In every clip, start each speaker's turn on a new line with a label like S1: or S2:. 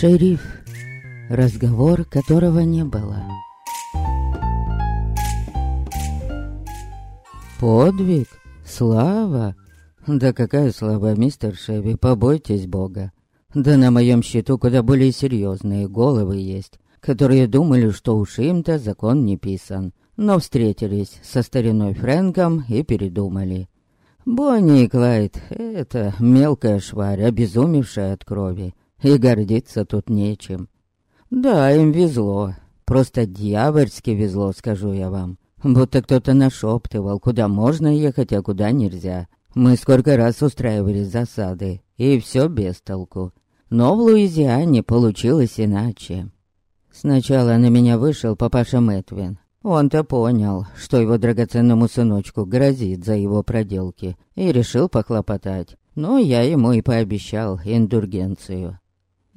S1: Шериф, разговор которого не было. Подвиг? Слава? Да какая слава, мистер Шеви, побойтесь Бога. Да на моем счету куда более серьезные головы есть, которые думали, что уж им-то закон не писан, но встретились со стариной Фрэнком и передумали. Бонни и Клайд — это мелкая шварь, обезумевшая от крови, и гордиться тут нечем. Да, им везло, просто дьявольски везло, скажу я вам. Будто кто-то нашептывал, куда можно ехать, а куда нельзя. Мы сколько раз устраивали засады, и все без толку. Но в Луизиане получилось иначе. Сначала на меня вышел папаша Мэтвин. Он-то понял, что его драгоценному сыночку грозит за его проделки, и решил похлопотать. Но я ему и пообещал индургенцию.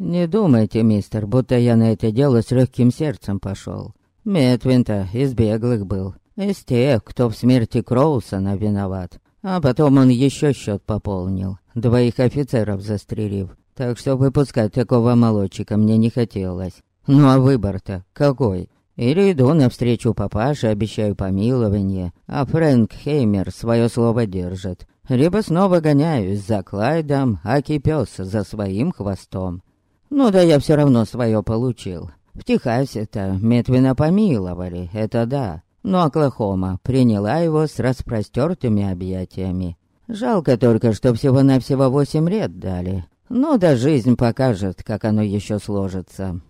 S1: Не думайте, мистер, будто я на это дело с легким сердцем пошел. Метвин-то из беглых был, из тех, кто в смерти Кроусона виноват. А потом он еще счет пополнил, двоих офицеров застрелив. Так что выпускать такого молодчика мне не хотелось. Ну а выбор-то какой? Или иду навстречу папаше, обещаю помилование, а Фрэнк Хеймер свое слово держит. Либо снова гоняюсь за Клайдом, а кипёс за своим хвостом. Ну да я все равно свое получил. В Техасе-то Метвина помиловали, это да. Но Оклахома приняла его с распростертыми объятиями. Жалко только, что всего-навсего восемь лет дали. Ну да жизнь покажет, как оно еще сложится.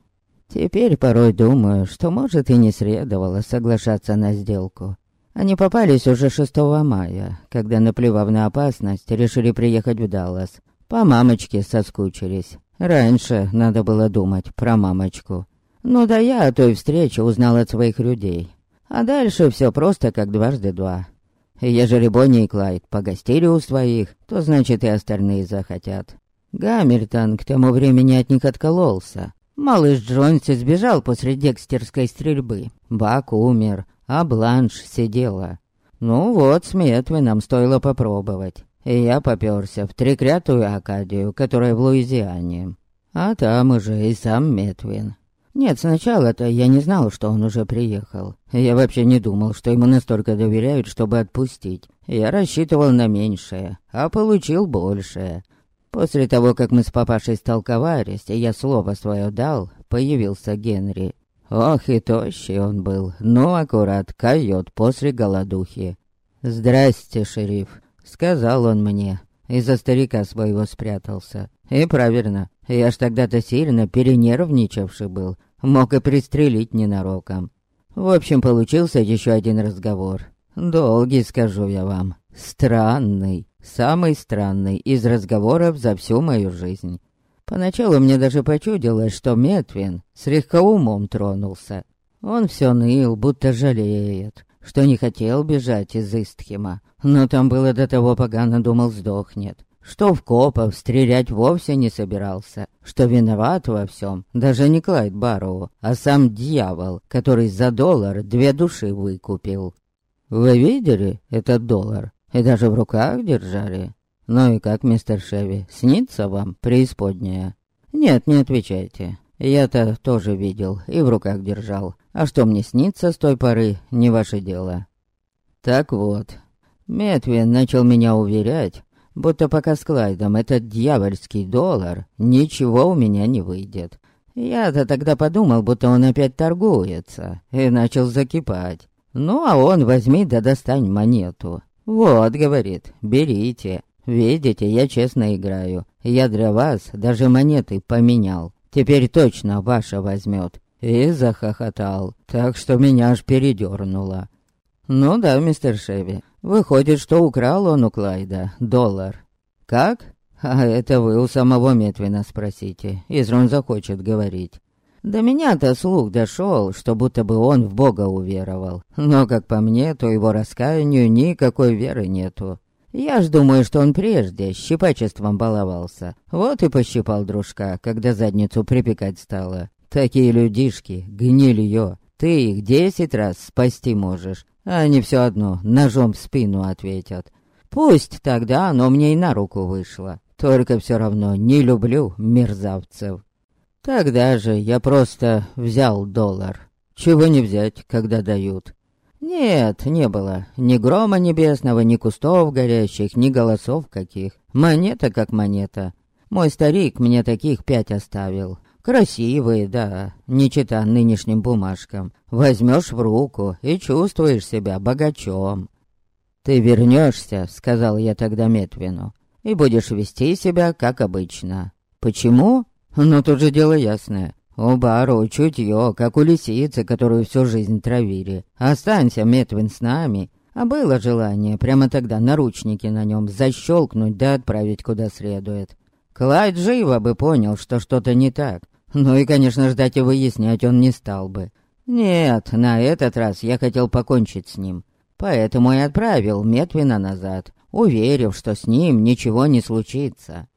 S1: Теперь порой думаю, что, может, и не следовало соглашаться на сделку. Они попались уже 6 мая, когда, наплевав на опасность, решили приехать в Даллас. По мамочке соскучились. Раньше надо было думать про мамочку. Ну да я о той встрече узнал от своих людей. А дальше все просто как дважды два. Ежели Бонни и Клайд погостили у своих, то значит и остальные захотят. Гамильтон к тому времени от них откололся. Малыш Джонси сбежал после декстерской стрельбы. Бак умер, а Бланш сидела. Ну вот, с Метвином стоило попробовать. И я попёрся в треклятую Акадию, которая в Луизиане. А там уже и сам Метвин. Нет, сначала-то я не знал, что он уже приехал. Я вообще не думал, что ему настолько доверяют, чтобы отпустить. Я рассчитывал на меньшее, а получил большее. После того, как мы с папашей столковались, и я слово свое дал, появился Генри. Ох, и тощий он был, ну, аккурат, койот после голодухи. «Здрасте, шериф», — сказал он мне, из-за старика своего спрятался. И правильно, я ж тогда-то сильно перенервничавший был, мог и пристрелить ненароком. В общем, получился еще один разговор. Долгий, скажу я вам, странный. Самый странный из разговоров за всю мою жизнь. Поначалу мне даже почудилось, что Метвин слегка умом тронулся. Он все ныл, будто жалеет, что не хотел бежать из Истхема, но там было до того погано, думал, сдохнет. Что в копов стрелять вовсе не собирался, что виноват во всем даже не Клайд Барроу, а сам дьявол, который за доллар две души выкупил. Вы видели этот доллар? и даже в руках держали. Ну и как, мистер Шеви, снится вам преисподняя? Нет, не отвечайте. Я-то тоже видел и в руках держал. А что мне снится с той поры, не ваше дело. Так вот, Метвин начал меня уверять, будто пока с Клайдом этот дьявольский доллар, ничего у меня не выйдет. Я-то тогда подумал, будто он опять торгуется, и начал закипать. Ну, а он возьми да достань монету. «Вот, — говорит, — берите. Видите, я честно играю. Я для вас даже монеты поменял. Теперь точно ваша возьмет». И захохотал, так что меня аж передернуло. «Ну да, мистер Шеви, выходит, что украл он у Клайда доллар». «Как?» «А это вы у самого Метвина спросите, если он захочет говорить». До меня-то слух дошел, что будто бы он в Бога уверовал. Но, как по мне, то его раскаянию никакой веры нету. Я ж думаю, что он прежде щипачеством баловался. Вот и пощипал дружка, когда задницу припекать стало. Такие людишки, гнилье. Ты их десять раз спасти можешь, а они все одно ножом в спину ответят. Пусть тогда оно мне и на руку вышло. Только все равно не люблю мерзавцев. Тогда же я просто взял доллар. Чего не взять, когда дают? Нет, не было ни грома небесного, ни кустов горящих, ни голосов каких. Монета как монета. Мой старик мне таких пять оставил. Красивые, да, не чита нынешним бумажкам. Возьмешь в руку и чувствуешь себя богачом. «Ты вернешься», — сказал я тогда Метвину, — «и будешь вести себя, как обычно». «Почему?» «Ну, тут же дело ясное. У Бару чутье, как у лисицы, которую всю жизнь травили. Останься, Метвин, с нами». А было желание прямо тогда наручники на нем защелкнуть да отправить куда следует. Клайд живо бы понял, что что-то не так. Ну и, конечно, ждать и выяснять он не стал бы. Нет, на этот раз я хотел покончить с ним. Поэтому и отправил Метвина назад, уверив, что с ним ничего не случится.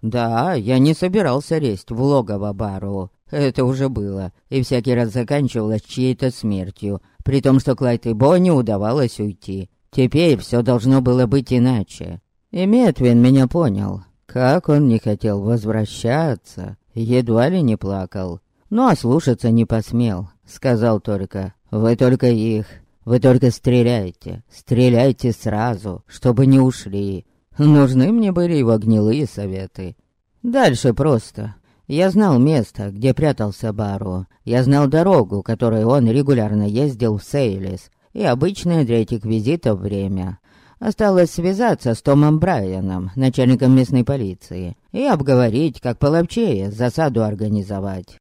S1: Да, я не собирался лезть в логово Бару. Это уже было, и всякий раз заканчивалось чьей-то смертью, при том, что Клайд и Бонни удавалось уйти. Теперь все должно было быть иначе. И Метвин меня понял. Как он не хотел возвращаться, едва ли не плакал. Но ослушаться не посмел, сказал только, «Вы только их вы только стреляйте, стреляйте сразу, чтобы не ушли. Нужны мне были его гнилые советы. Дальше просто. Я знал место, где прятался Бару. Я знал дорогу, которой он регулярно ездил в Сейлис. И обычное для этих визитов время. Осталось связаться с Томом Брайаном, начальником местной полиции, и обговорить, как половчее засаду организовать.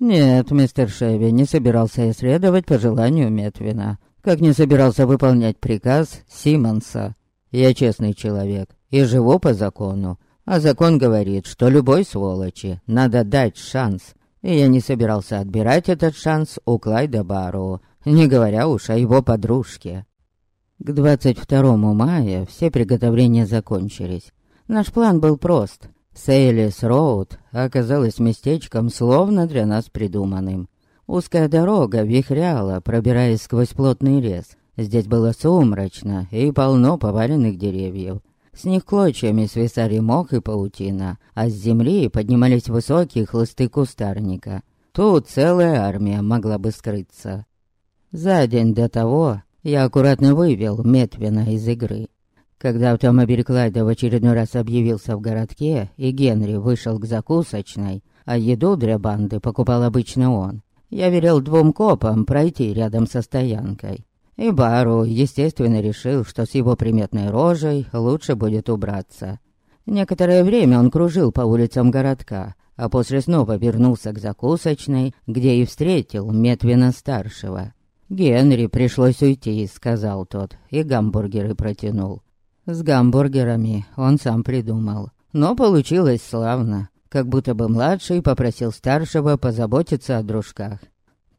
S1: Нет, мистер Шеви не собирался исследовать по желанию Метвина, как не собирался выполнять приказ Симонса. Я честный человек и живу по закону, а закон говорит, что любой сволочи надо дать шанс, и я не собирался отбирать этот шанс у Клайда Барроу, не говоря уж о его подружке. К 22 мая все приготовления закончились. Наш план был прост Сейлис Роуд оказалась местечком, словно для нас придуманным. Узкая дорога вихряла, пробираясь сквозь плотный лес. Здесь было сумрачно и полно поваленных деревьев. С них клочьями свисали мох и паутина, а с земли поднимались высокие хлысты кустарника. Тут целая армия могла бы скрыться. За день до того я аккуратно вывел Метвина из игры. Когда автомобиль Клайда в очередной раз объявился в городке, и Генри вышел к закусочной, а еду для банды покупал обычно он, я велел двум копам пройти рядом со стоянкой. И Бару, естественно, решил, что с его приметной рожей лучше будет убраться. Некоторое время он кружил по улицам городка, а после снова вернулся к закусочной, где и встретил Метвина-старшего. «Генри пришлось уйти», — сказал тот, и гамбургеры протянул. С гамбургерами он сам придумал. Но получилось славно, как будто бы младший попросил старшего позаботиться о дружках.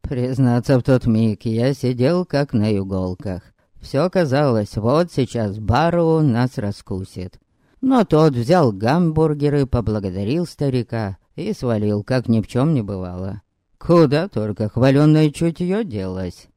S1: Признаться, в тот миг я сидел как на иголках. Все казалось, вот сейчас Бару нас раскусит. Но тот взял гамбургеры, поблагодарил старика и свалил, как ни в чем не бывало. Куда только хваленное чутье делось.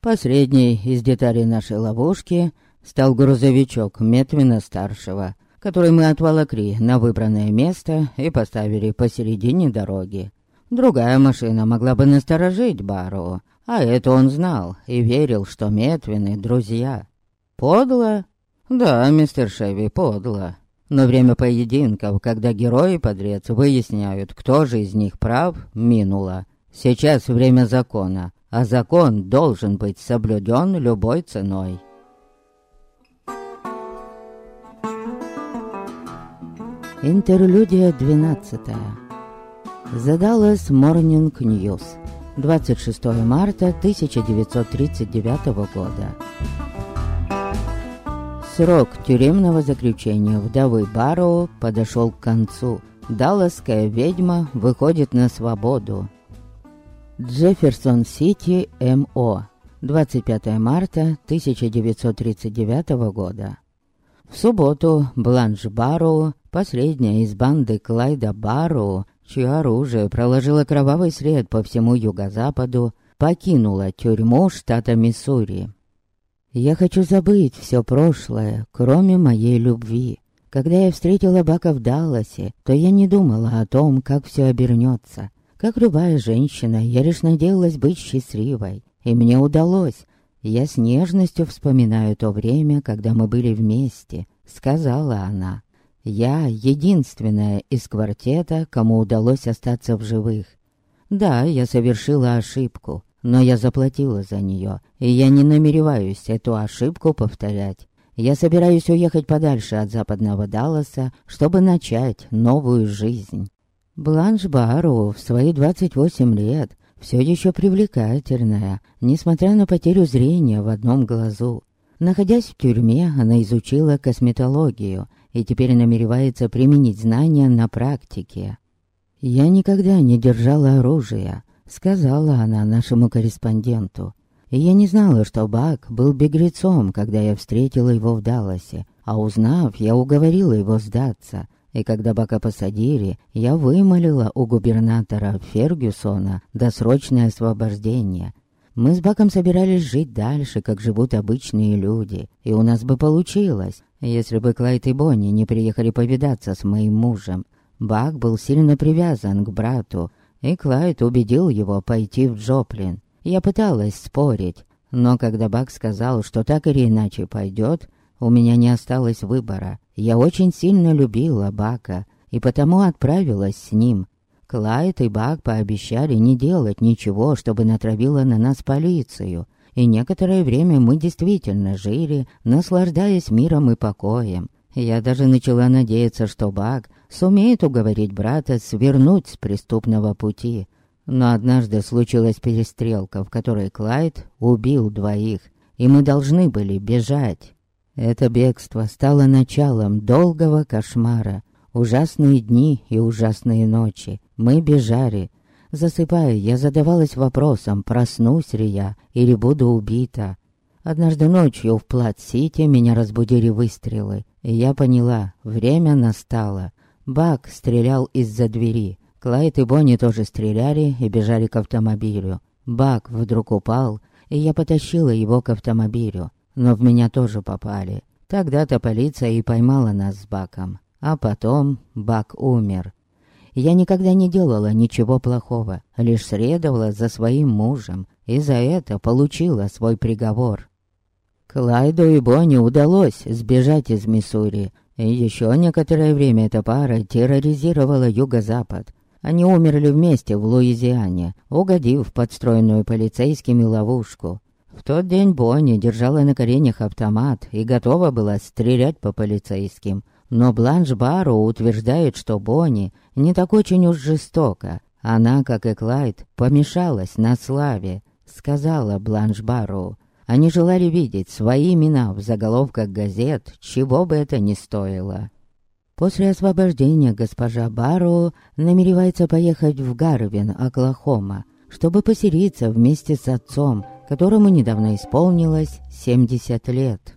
S1: Посредний из деталей нашей ловушки — стал грузовичок Метвина-старшего, который мы отволокли на выбранное место и поставили посередине дороги. Другая машина могла бы насторожить Бару, а это он знал и верил, что Метвины — друзья. Подло? Да, мистер Шеви, подло. Но время поединков, когда герои подрец выясняют, кто же из них прав, минуло. Сейчас время закона, а закон должен быть соблюден любой ценой. Интерлюдия 12. Задалась Morning News. 26 марта 1939 года. Срок тюремного заключения вдовы Барроу подошел к концу. Далласская ведьма выходит на свободу. Джефферсон-Сити, М.О. 25 марта 1939 года. В субботу Бланш Барроу Последняя из банды Клайда Барроу, чье оружие проложило кровавый след по всему юго-западу, покинула тюрьму штата Миссури. Я хочу забыть все прошлое, кроме моей любви. Когда я встретила Бака в Далласе, то я не думала о том, как все обернется. Как любая женщина, я лишь надеялась быть счастливой. И мне удалось. Я с нежностью вспоминаю то время, когда мы были вместе, сказала она. Я единственная из квартета, кому удалось остаться в живых. Да, я совершила ошибку, но я заплатила за нее, и я не намереваюсь эту ошибку повторять. Я собираюсь уехать подальше от западного Далласа, чтобы начать новую жизнь. Бланш Бару в свои 28 лет все еще привлекательная, несмотря на потерю зрения в одном глазу. Находясь в тюрьме, она изучила косметологию и теперь намеревается применить знания на практике. «Я никогда не держала оружия», — сказала она нашему корреспонденту. И я не знала, что Бак был беглецом, когда я встретила его в Далласе, а узнав, я уговорила его сдаться. И когда Бака посадили, я вымолила у губернатора Фергюсона досрочное освобождение. Мы с Баком собирались жить дальше, как живут обычные люди, и у нас бы получилось, если бы Клайд и Бонни не приехали повидаться с моим мужем. Бак был сильно привязан к брату, и Клайд убедил его пойти в Джоплин. Я пыталась спорить, но когда Бак сказал, что так или иначе пойдет, у меня не осталось выбора. Я очень сильно любила Бака, и потому отправилась с ним. Клайд и Бак пообещали не делать ничего, чтобы натравило на нас полицию, и некоторое время мы действительно жили, наслаждаясь миром и покоем. Я даже начала надеяться, что Бак сумеет уговорить брата свернуть с преступного пути. Но однажды случилась перестрелка, в которой Клайд убил двоих, и мы должны были бежать. Это бегство стало началом долгого кошмара. Ужасные дни и ужасные ночи. Мы бежали. Засыпая, я задавалась вопросом, проснусь ли я или буду убита. Однажды ночью в Платт-Сити меня разбудили выстрелы, и я поняла, время настало. Бак стрелял из-за двери. Клайд и Бонни тоже стреляли и бежали к автомобилю. Бак вдруг упал, и я потащила его к автомобилю. Но в меня тоже попали. Тогда-то полиция и поймала нас с Баком. А потом Бак умер. Я никогда не делала ничего плохого, лишь следовала за своим мужем, и за это получила свой приговор. Клайду и Бонни удалось сбежать из Миссури, и еще некоторое время эта пара терроризировала юго-запад. Они умерли вместе в Луизиане, угодив в подстроенную полицейскими ловушку. В тот день Бонни держала на коленях автомат и готова была стрелять по полицейским. Но Бланш Барро утверждает, что Бонни не так очень уж жестоко. Она, как и Клайд, помешалась на славе, сказала Бланш Барро. Они желали видеть свои имена в заголовках газет, чего бы это ни стоило. После освобождения госпожа Барроу намеревается поехать в Гарвин, Оклахома, чтобы поселиться вместе с отцом, которому недавно исполнилось 70 лет.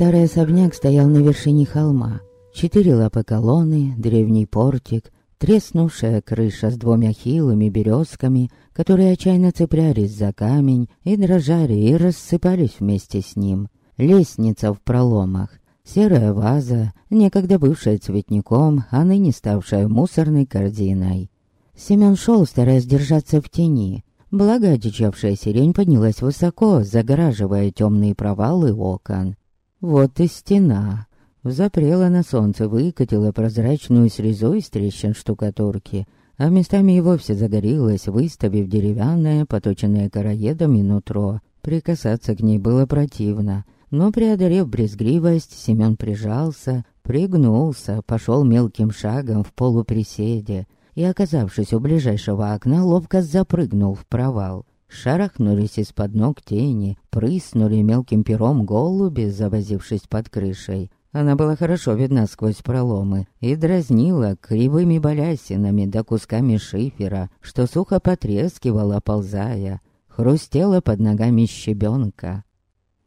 S1: Старый особняк стоял на вершине холма. Четыре лапы колонны, древний портик, треснувшая крыша с двумя хилыми березками, которые отчаянно цеплялись за камень и дрожали и рассыпались вместе с ним. Лестница в проломах, серая ваза, некогда бывшая цветником, а ныне ставшая мусорной корзиной. Семен шел, стараясь держаться в тени. Благо, одичавшая сирень поднялась высоко, загораживая темные провалы окон. Вот и стена. Запрела на солнце, выкатила прозрачную срезу из трещин штукатурки, а местами и вовсе загорелась, выставив деревянное, поточенное короедами нутро. Прикасаться к ней было противно, но, преодолев брезгливость, Семен прижался, пригнулся, пошел мелким шагом в полуприседе и, оказавшись у ближайшего окна, ловко запрыгнул в провал. Шарахнулись из-под ног тени, прыснули мелким пером голуби, завозившись под крышей. Она была хорошо видна сквозь проломы и дразнила кривыми балясинами да кусками шифера, что сухо потрескивала, ползая, хрустела под ногами щебенка.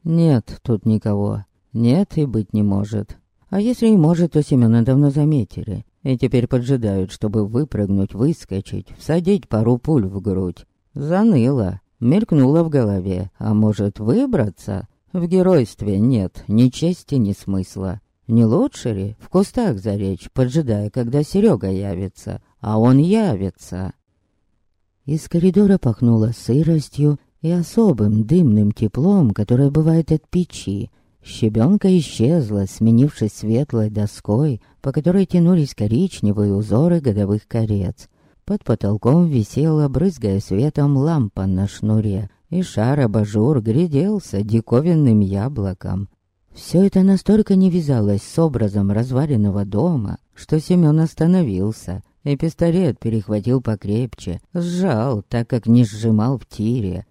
S1: Нет тут никого. Нет и быть не может. А если и может, то Семена давно заметили. И теперь поджидают, чтобы выпрыгнуть, выскочить, всадить пару пуль в грудь. Заныло. Мелькнуло в голове. А может выбраться? В геройстве нет ни чести, ни смысла. Не лучше ли в кустах заречь, поджидая, когда Серега явится? А он явится. Из коридора пахнуло сыростью и особым дымным теплом, которое бывает от печи. Щебенка исчезла, сменившись светлой доской, по которой тянулись коричневые узоры годовых корец. Под потолком висела, брызгая светом, лампа на шнуре, и шар-абажур гряделся диковинным яблоком. Все это настолько не вязалось с образом разваленного дома, что Семен остановился, и пистолет перехватил покрепче, сжал, так как не сжимал в тире.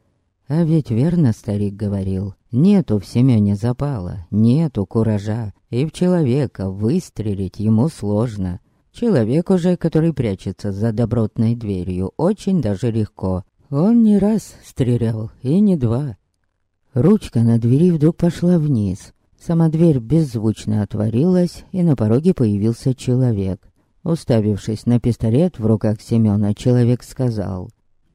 S1: А ведь верно старик говорил, нету в Семене запала, нету куража, и в человека выстрелить ему сложно. Человек уже, который прячется за добротной дверью, очень даже легко. Он не раз стрелял, и не два. Ручка на двери вдруг пошла вниз. Сама дверь беззвучно отворилась, и на пороге появился человек. Уставившись на пистолет в руках Семёна, человек сказал.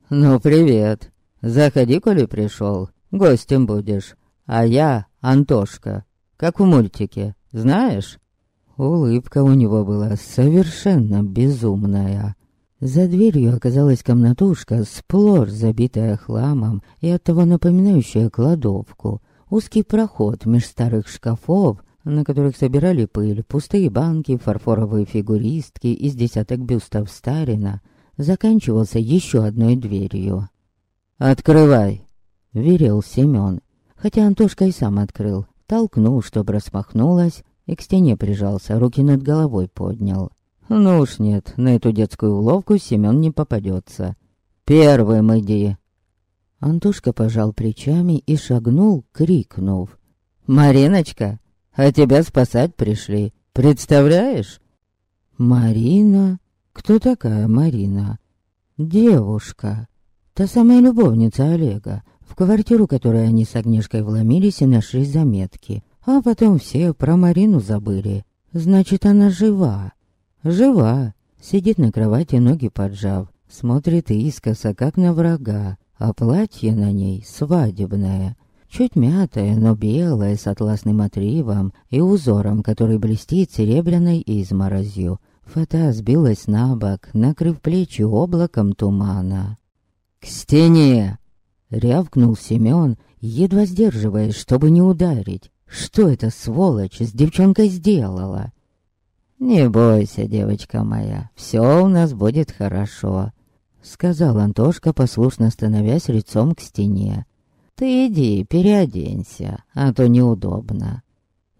S1: «Ну, привет. Заходи, коли пришел. Гостем будешь. А я Антошка. Как в мультике. Знаешь?» Улыбка у него была совершенно безумная. За дверью оказалась комнатушка, сплошь забитая хламом и оттого напоминающая кладовку. Узкий проход меж старых шкафов, на которых собирали пыль, пустые банки, фарфоровые фигуристки из десяток бюстов Старина, заканчивался еще одной дверью. «Открывай!» — верил Семен. Хотя Антошка и сам открыл, толкнул, чтоб распахнулась, и к стене прижался, руки над головой поднял. Ну уж нет, на эту детскую уловку Семен не попадется. «Первым иди!» Антошка пожал плечами и шагнул, крикнув. «Мариночка, а тебя спасать пришли, представляешь?» «Марина? Кто такая Марина?» «Девушка. Та самая любовница Олега, в квартиру которой они с Агнешкой вломились и нашли заметки. А потом все про Марину забыли. Значит, она жива. Жива. Сидит на кровати, ноги поджав. Смотрит искоса, как на врага. А платье на ней свадебное. Чуть мятое, но белое, с атласным отривом и узором, который блестит серебряной изморозью. Фата сбилась на бок, накрыв плечи облаком тумана. «К стене!» — рявкнул Семён, едва сдерживаясь, чтобы не ударить. «Что эта сволочь с девчонкой сделала?» «Не бойся, девочка моя, все у нас будет хорошо», — сказал Антошка, послушно становясь лицом к стене. «Ты иди, переоденься, а то неудобно».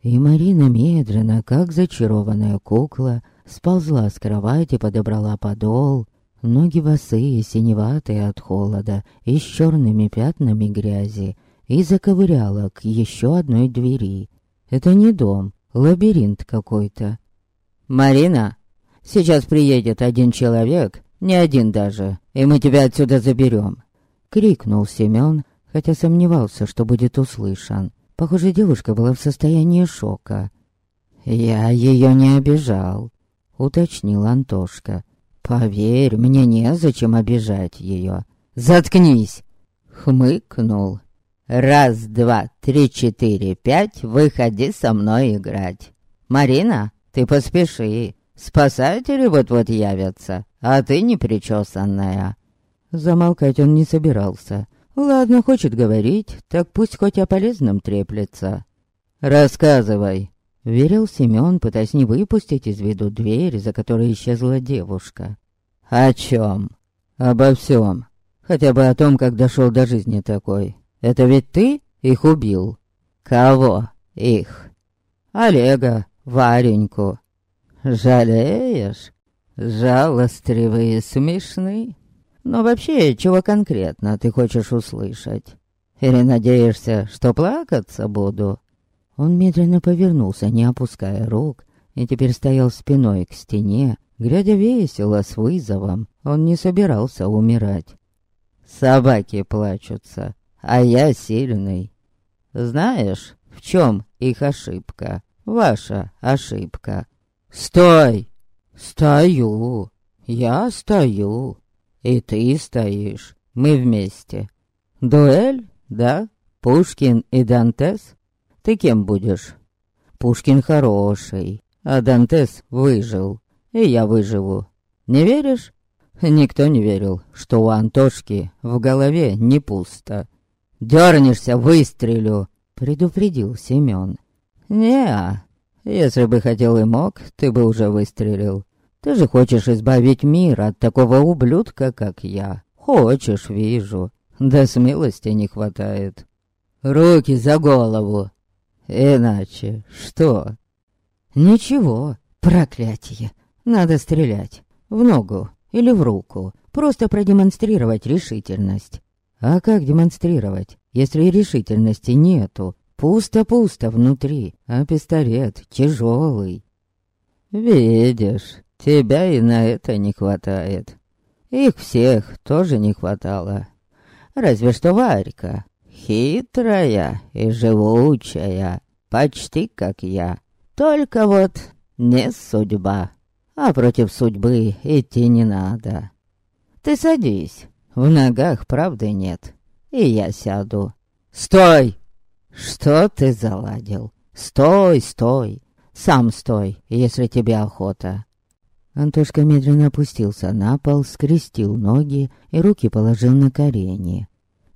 S1: И Марина медленно, как зачарованная кукла, сползла с кровати, подобрала подол. Ноги босые, синеватые от холода и с черными пятнами грязи, и заковыряла к еще одной двери. Это не дом, лабиринт какой-то. «Марина, сейчас приедет один человек, не один даже, и мы тебя отсюда заберем!» Крикнул Семен, хотя сомневался, что будет услышан. Похоже, девушка была в состоянии шока. «Я ее не обижал», — уточнил Антошка. «Поверь, мне незачем обижать ее. Заткнись!» Хмыкнул. «Раз, два, три, четыре, пять, выходи со мной играть. Марина, ты поспеши, спасатели вот-вот явятся, а ты непричесанная». Замолкать он не собирался. Ладно, хочет говорить, так пусть хоть о полезном треплется. «Рассказывай», — верил Семён, пытаясь не выпустить из виду дверь, за которой исчезла девушка. «О чем? «Обо всем. Хотя бы о том, как дошел до жизни такой. Это ведь ты их убил?» «Кого их?» «Олега, Вареньку. Жалеешь? Жалостливый и смешный? Но вообще, чего конкретно ты хочешь услышать? Или надеешься, что плакаться буду?» Он медленно повернулся, не опуская рук, и теперь стоял спиной к стене, глядя весело, с вызовом. Он не собирался умирать. «Собаки плачутся, а я сильный. Знаешь, в чем их ошибка? Ваша ошибка. Стой! Стою. Я стою. И ты стоишь. Мы вместе. Дуэль, да? Пушкин и Дантес? Ты кем будешь? Пушкин хороший, а Дантес выжил. И я выживу. Не веришь? Никто не верил, что у Антошки в голове не пусто. «Дернешься, выстрелю!» — предупредил Семен. не Если бы хотел и мог, ты бы уже выстрелил. Ты же хочешь избавить мир от такого ублюдка, как я. Хочешь, вижу. Да смелости не хватает. Руки за голову. Иначе что? Ничего, проклятие. Надо стрелять. В ногу или в руку. Просто продемонстрировать решительность. А как демонстрировать, если решительности нету? Пусто-пусто внутри, а пистолет тяжелый. Видишь, тебя и на это не хватает. Их всех тоже не хватало. Разве что Варька. Хитрая и живучая, почти как я. Только вот не судьба. А против судьбы идти не надо. Ты садись, в ногах правды нет. И я сяду. Стой! Что ты заладил? Стой, стой! Сам стой, если тебе охота. Антошка медленно опустился на пол, скрестил ноги и руки положил на колени.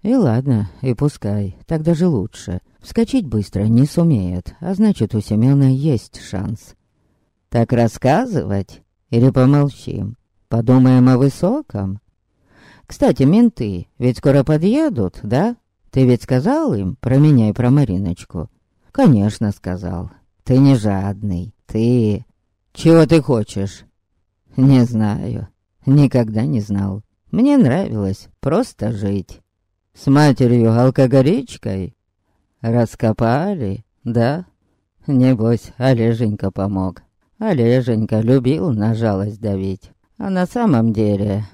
S1: И ладно, и пускай, так даже лучше. Вскочить быстро не сумеет, а значит, у Семена есть шанс. Так рассказывать? Или помолчим? Подумаем о высоком? Кстати, менты ведь скоро подъедут, да? Ты ведь сказал им про меня и про Мариночку? Конечно, сказал. Ты не жадный. Ты... Чего ты хочешь? Не знаю. Никогда не знал. Мне нравилось просто жить. С матерью-алкоголичкой? Раскопали, да? Небось, Олеженька помог. Олеженька любил на жалость давить. А на самом деле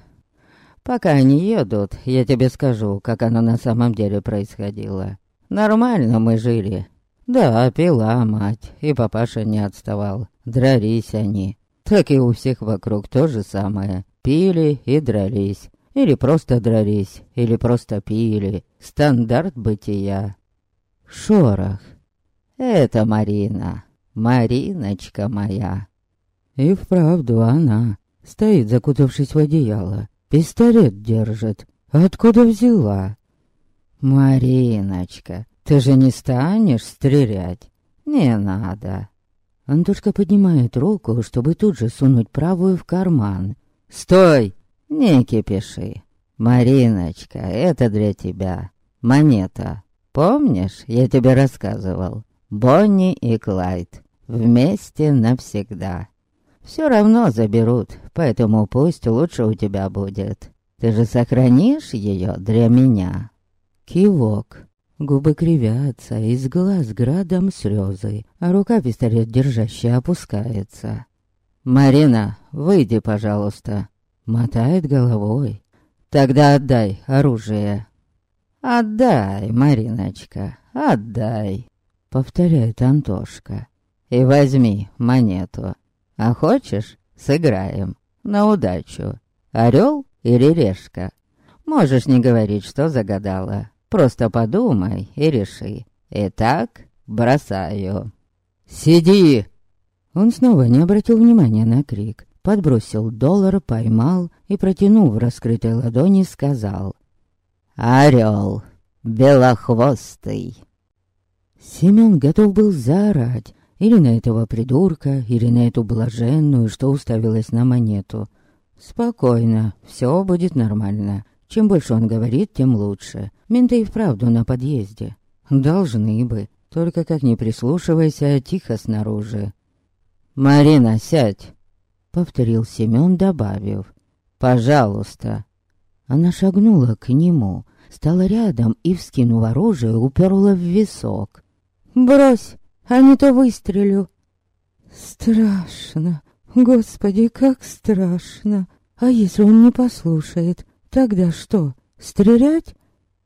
S1: Пока они едут, я тебе скажу, как оно на самом деле происходило. Нормально мы жили. Да, пила мать, и папаша не отставал. Дрались они. Так и у всех вокруг то же самое. Пили и дрались. Или просто дрались, или просто пили. Стандарт бытия. Шорох. Это Марина. Мариночка моя. И вправду она. Стоит, закутавшись в одеяло. Пистолет держит. Откуда взяла? Мариночка, ты же не станешь стрелять? Не надо. Антошка поднимает руку, чтобы тут же сунуть правую в карман. Стой! Не кипиши. Мариночка, это для тебя. Монета. Помнишь, я тебе рассказывал? Бонни и Клайд. Вместе навсегда. Все равно заберут, поэтому пусть лучше у тебя будет. Ты же сохранишь ее для меня?» Кивок. Губы кривятся, из глаз градом слезы, а рука пистолет держащая опускается. «Марина, выйди, пожалуйста!» Мотает головой. «Тогда отдай оружие!» «Отдай, Мариночка, отдай!» Повторяет Антошка. «И возьми монету. А хочешь, сыграем. На удачу. Орел или решка? Можешь не говорить, что загадала. Просто подумай и реши. Итак, бросаю. «Сиди!» Он снова не обратил внимания на крик. Подбросил доллар, поймал и, протянув раскрытой ладони, сказал «Орел, белохвостый!» Семен готов был заорать, или на этого придурка, или на эту блаженную, что уставилась на монету. Спокойно, все будет нормально. Чем больше он говорит, тем лучше. Менты и вправду на подъезде. Должны бы. Только как не прислушивайся, а тихо снаружи. «Марина, сядь!» Повторил Семен, добавив. «Пожалуйста!» Она шагнула к нему, стала рядом и, вскинув оружие, уперла в висок. «Брось!» А не то выстрелю. Страшно, господи, как страшно. А если он не послушает, тогда что, стрелять?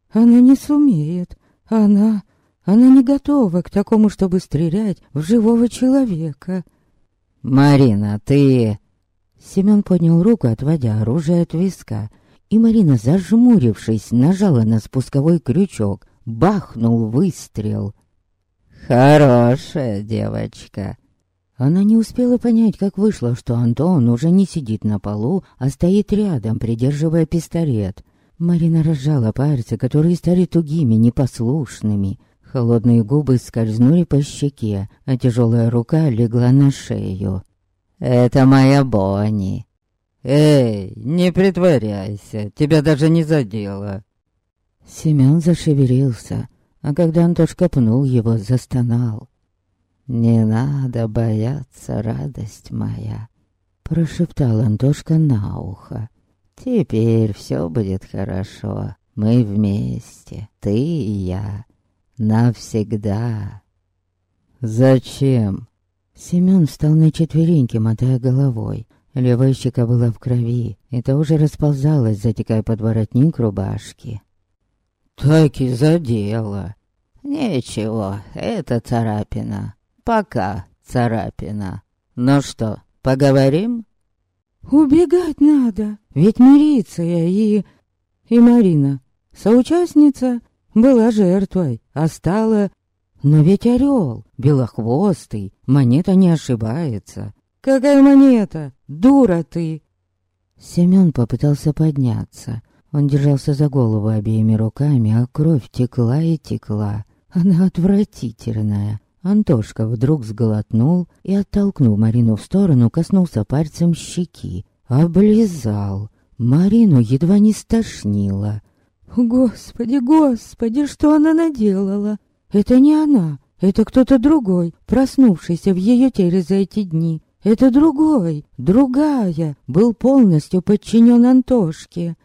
S1: Она не сумеет. Она... Она не готова к такому, чтобы стрелять в живого человека.
S2: «Марина, ты...»
S1: Семен поднял руку, отводя оружие от виска, и Марина, зажмурившись, нажала на спусковой крючок. Бахнул выстрел.
S2: «Хорошая девочка!»
S1: Она не успела понять, как вышло, что Антон уже не сидит на полу, а стоит рядом, придерживая пистолет. Марина разжала пальцы, которые стали тугими, непослушными. Холодные губы скользнули по щеке, а тяжелая рука легла на шею.
S2: «Это моя Бонни».
S1: «Эй, не притворяйся, тебя даже не задело». Семен зашевелился, а когда Антошка пнул его, застонал.
S2: «Не надо бояться, радость моя», — прошептал Антошка на ухо. «Теперь все будет хорошо. Мы вместе, ты и я. Навсегда».
S1: «Зачем?» Семен встал на четвереньки, мотая головой. Левая щека была в крови, и то уже расползалась, затекая под воротник рубашки. «Так и задело».
S2: «Ничего, это царапина. Пока царапина. Ну что, поговорим?»
S1: «Убегать надо, ведь милиция и... и Марина, соучастница, была жертвой, а стала но ведь орел, белохвостый, монета не ошибается. Какая монета? Дура ты! Семен попытался подняться. Он держался за голову обеими руками, а кровь текла и текла. Она отвратительная. Антошка вдруг сглотнул и, оттолкнув Марину в сторону, коснулся пальцем щеки. Облизал. Марину едва не стошнило. «Господи, господи, что она наделала?» Это не она, это кто-то другой, проснувшийся в ее теле за эти дни. Это другой, другая, был полностью подчинен Антошке.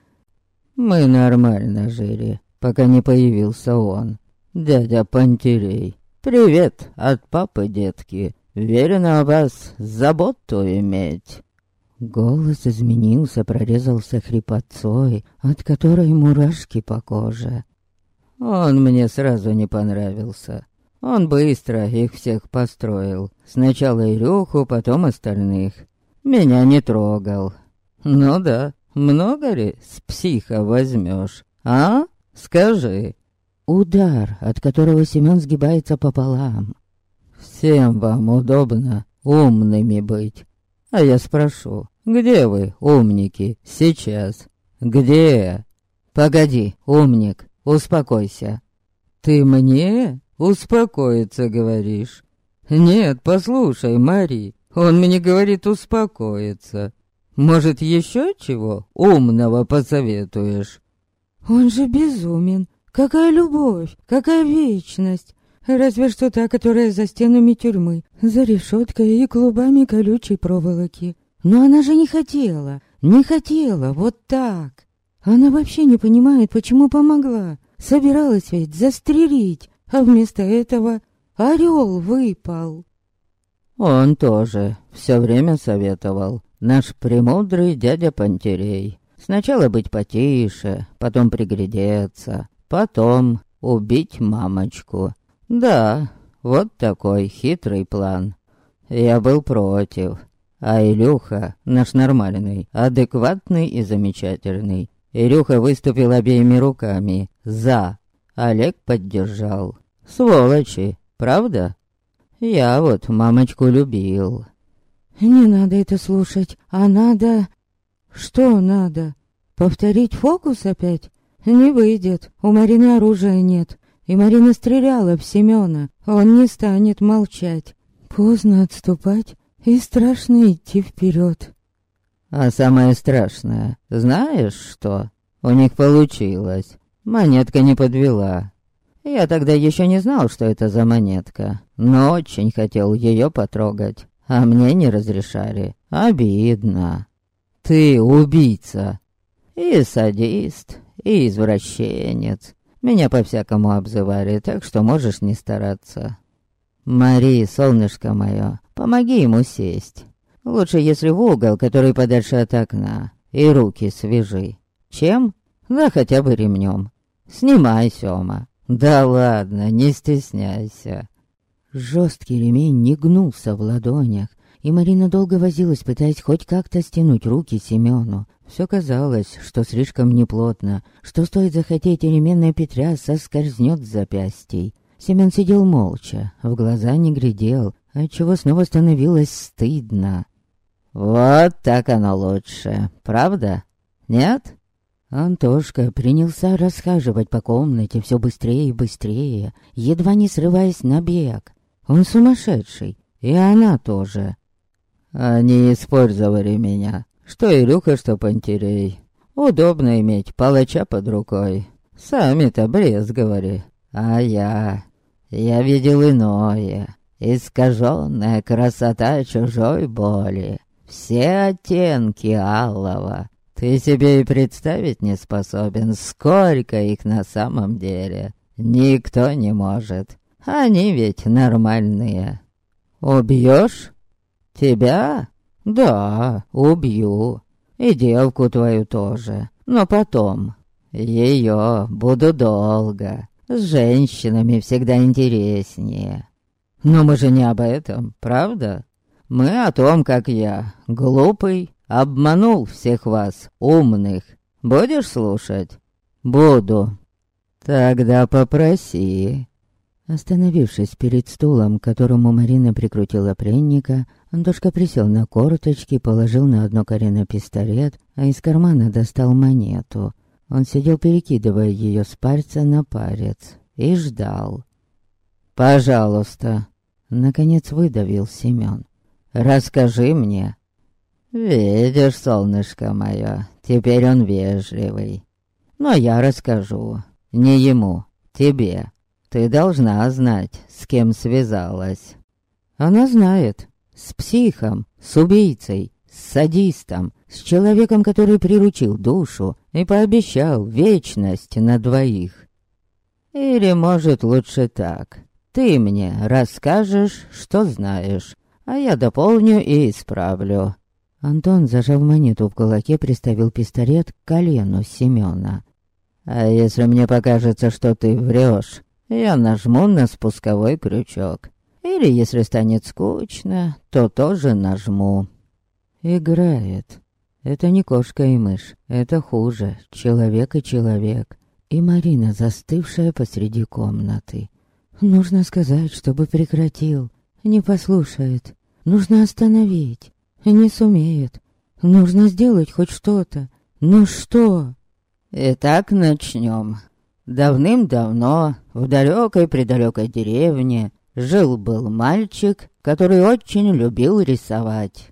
S2: Мы нормально жили, пока не появился он. Дядя Пантерей. Привет от папы, детки. Верено вас заботу иметь.
S1: Голос изменился, прорезался хрипотцой, от которой мурашки по коже.
S2: Он мне сразу не понравился. Он быстро их всех построил. Сначала Ирюху, потом остальных. Меня не трогал. Ну да, много ли с психа возьмешь? А? Скажи.
S1: Удар, от которого Семен сгибается пополам.
S2: Всем вам удобно умными быть. А я спрошу, где вы, умники, сейчас? Где? Погоди, умник, Успокойся.
S1: Ты мне успокоиться говоришь? Нет, послушай, Мари, он мне говорит успокоиться. Может, еще чего умного посоветуешь? Он же безумен. Какая любовь, какая вечность. Разве что та, которая за стенами тюрьмы, за решеткой и клубами колючей проволоки. Но она же не хотела, не хотела, вот так. Она вообще не понимает, почему помогла. Собиралась ведь застрелить, а вместо этого орел выпал.
S2: Он тоже все время советовал. Наш премудрый дядя Пантерей. Сначала быть потише, потом приглядеться, потом убить мамочку. Да, вот такой хитрый план. Я был против. А Илюха, наш нормальный, адекватный и замечательный, Ирюха выступил обеими руками. «За». Олег поддержал. «Сволочи, правда?» «Я вот мамочку любил».
S1: «Не надо это слушать, а надо...» «Что надо? Повторить фокус опять?» «Не выйдет, у Марины оружия нет, и Марина стреляла в Семена, он не станет молчать. Поздно отступать и страшно идти вперед.
S2: А самое страшное, знаешь что? У них получилось. Монетка не подвела. Я тогда еще не знал, что это за монетка, но очень хотел ее потрогать, а мне не разрешали. Обидно. Ты убийца. И садист, и извращенец. Меня по-всякому обзывали, так что можешь не стараться. Мари, солнышко мое, помоги ему сесть. Лучше, если в угол, который подальше от окна, и руки свяжи. Чем? Да хотя бы ремнем. Снимай, Сёма. Да ладно, не стесняйся. Жесткий ремень не гнулся в ладонях, и Марина долго возилась, пытаясь хоть как-то стянуть руки Семену. Все казалось, что слишком неплотно, что стоит захотеть, и ременная петля соскользнет с запястий. Семен сидел молча, в глаза не глядел, отчего снова становилось стыдно. «Вот так оно лучше, правда? Нет?» Антошка принялся расхаживать по комнате все быстрее и быстрее, едва не срываясь на бег. Он сумасшедший, и она тоже. Они использовали меня, что Илюха, что Пантерей. Удобно иметь палача под рукой. Сами-то брезговали. А я... Я видел иное. Искаженная красота чужой боли. Все оттенки алого. Ты себе и представить не способен, сколько их на самом деле. Никто не может. Они ведь нормальные. Убьешь? Тебя? Да, убью. И девку твою тоже. Но потом. Ее буду долго. С женщинами всегда интереснее. Но мы же не об этом, правда? Мы о том, как я, глупый, обманул всех вас, умных. Будешь слушать? Буду. Тогда попроси. Остановившись перед стулом, к которому Марина прикрутила пленника, Антошка присел на корточки, положил на одно колено пистолет, а из кармана достал монету. Он сидел, перекидывая ее с пальца на палец, и ждал. «Пожалуйста!» — наконец выдавил Семен. «Расскажи мне!» «Видишь, солнышко мое, теперь он вежливый. Но я расскажу. Не ему, тебе. Ты должна знать, с кем связалась. Она знает. С психом, с убийцей, с садистом, с человеком, который приручил душу и пообещал вечность на двоих. Или, может, лучше так. Ты мне расскажешь, что знаешь, а я дополню и исправлю. Антон, зажав монету в кулаке, приставил пистолет к колену Семёна. «А если мне покажется, что ты врешь, я нажму на спусковой крючок. Или, если станет скучно, то тоже нажму. Играет. Это не кошка и мышь, это хуже, человек и человек. И Марина, застывшая посреди комнаты. Нужно сказать, чтобы прекратил. Не послушает. Нужно остановить. Не сумеет. Нужно сделать хоть что-то. Ну что? Итак, начнем. Давным-давно в далекой-предалекой деревне жил-был мальчик, который очень любил рисовать.